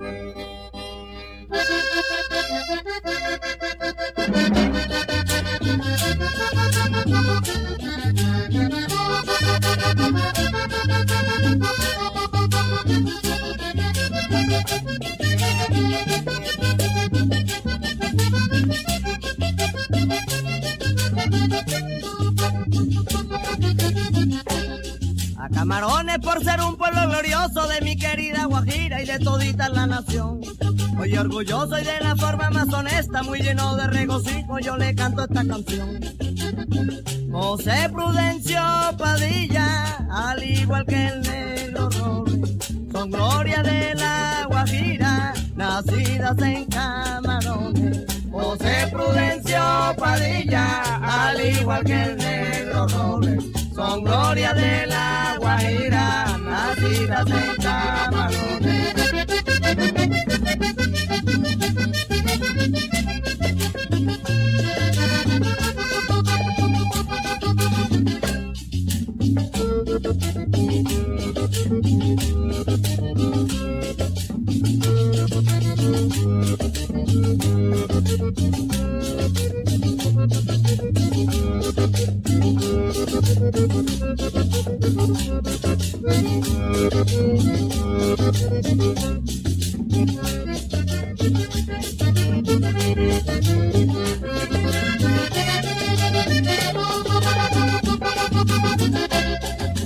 A Camarones por ser un pueblo glorioso Y de todita la nación. Hoy orgulloso y de la forma más honesta, muy lleno de regocijo, yo le canto esta canción. José Prudencio Padilla, al igual que el negro roble, son gloria de la Guajira, nacidas en Camarones. José Prudencio Padilla, al igual que el negro roble, son gloria de la Guajira, nacidas en Camarones.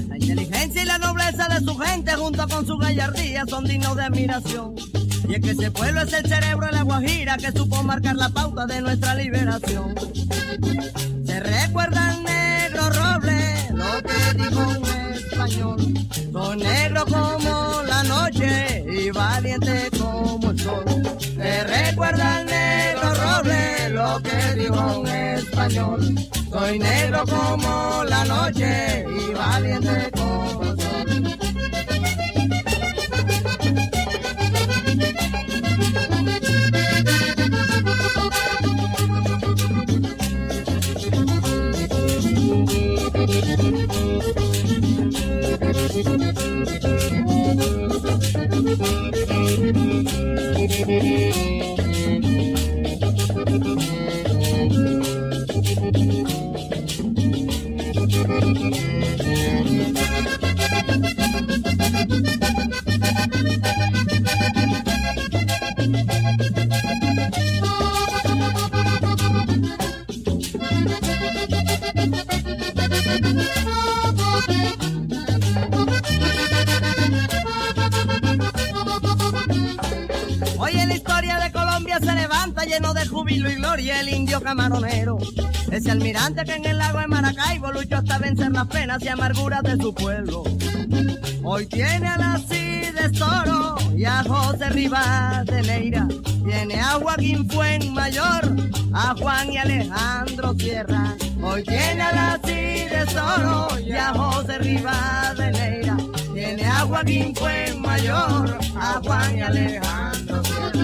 La inteligencia y la nobleza de su gente junto con su gallardía son dignos de admiración. Y es que ese pueblo es el cerebro de la Guajira que supo marcar la pauta de nuestra liberación. Se recuerda al negro roble lo que dijo español. Soy negro como la noche y valiente como el sol. Se recuerda al negro roble lo que dijo un español. Soy negro como la noche y valiente como el sol. De se levanta lleno de júbilo y gloria el indio camaronero. Ese almirante que en el lago de Maracaibo luchó hasta vencer las penas y amarguras de su pueblo. Hoy tiene a la Cides Toro y a José Rivas de Leira. Tiene a Joaquín Mayor, a Juan y Alejandro Sierra. Hoy tiene a la Cides Toro y a José Rivas de Leira. Tiene a Joaquín Mayor, a Juan y Alejandro Sierra.